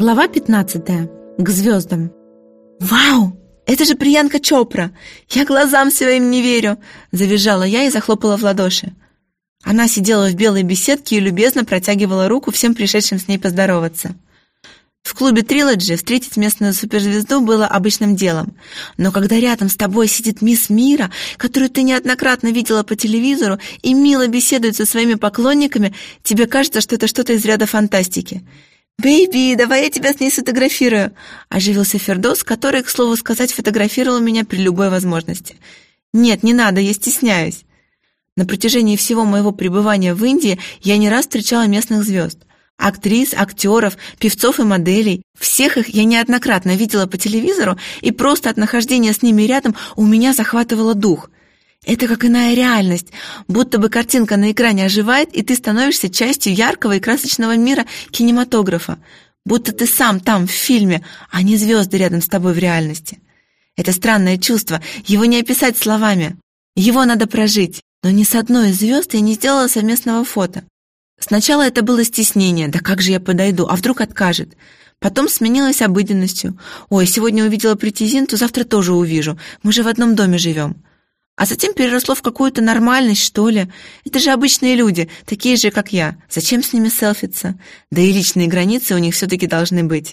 Глава 15. К звездам. «Вау! Это же Приянка Чопра! Я глазам своим не верю!» Завизжала я и захлопала в ладоши. Она сидела в белой беседке и любезно протягивала руку всем пришедшим с ней поздороваться. В клубе Трилоджи встретить местную суперзвезду было обычным делом. Но когда рядом с тобой сидит мисс Мира, которую ты неоднократно видела по телевизору и мило беседует со своими поклонниками, тебе кажется, что это что-то из ряда фантастики. «Бэйби, давай я тебя с ней сфотографирую!» Оживился Фердос, который, к слову сказать, фотографировал меня при любой возможности. «Нет, не надо, я стесняюсь». На протяжении всего моего пребывания в Индии я не раз встречала местных звезд. Актрис, актеров, певцов и моделей. Всех их я неоднократно видела по телевизору, и просто от нахождения с ними рядом у меня захватывало дух – это как иная реальность, будто бы картинка на экране оживает, и ты становишься частью яркого и красочного мира кинематографа, будто ты сам там, в фильме, а не звезды рядом с тобой в реальности. Это странное чувство, его не описать словами. Его надо прожить, но ни с одной из звезд я не сделала совместного фото. Сначала это было стеснение, да как же я подойду, а вдруг откажет. Потом сменилось обыденностью. Ой, сегодня увидела притизин, то завтра тоже увижу. Мы же в одном доме живем а затем переросло в какую-то нормальность, что ли. Это же обычные люди, такие же, как я. Зачем с ними селфиться? Да и личные границы у них все-таки должны быть.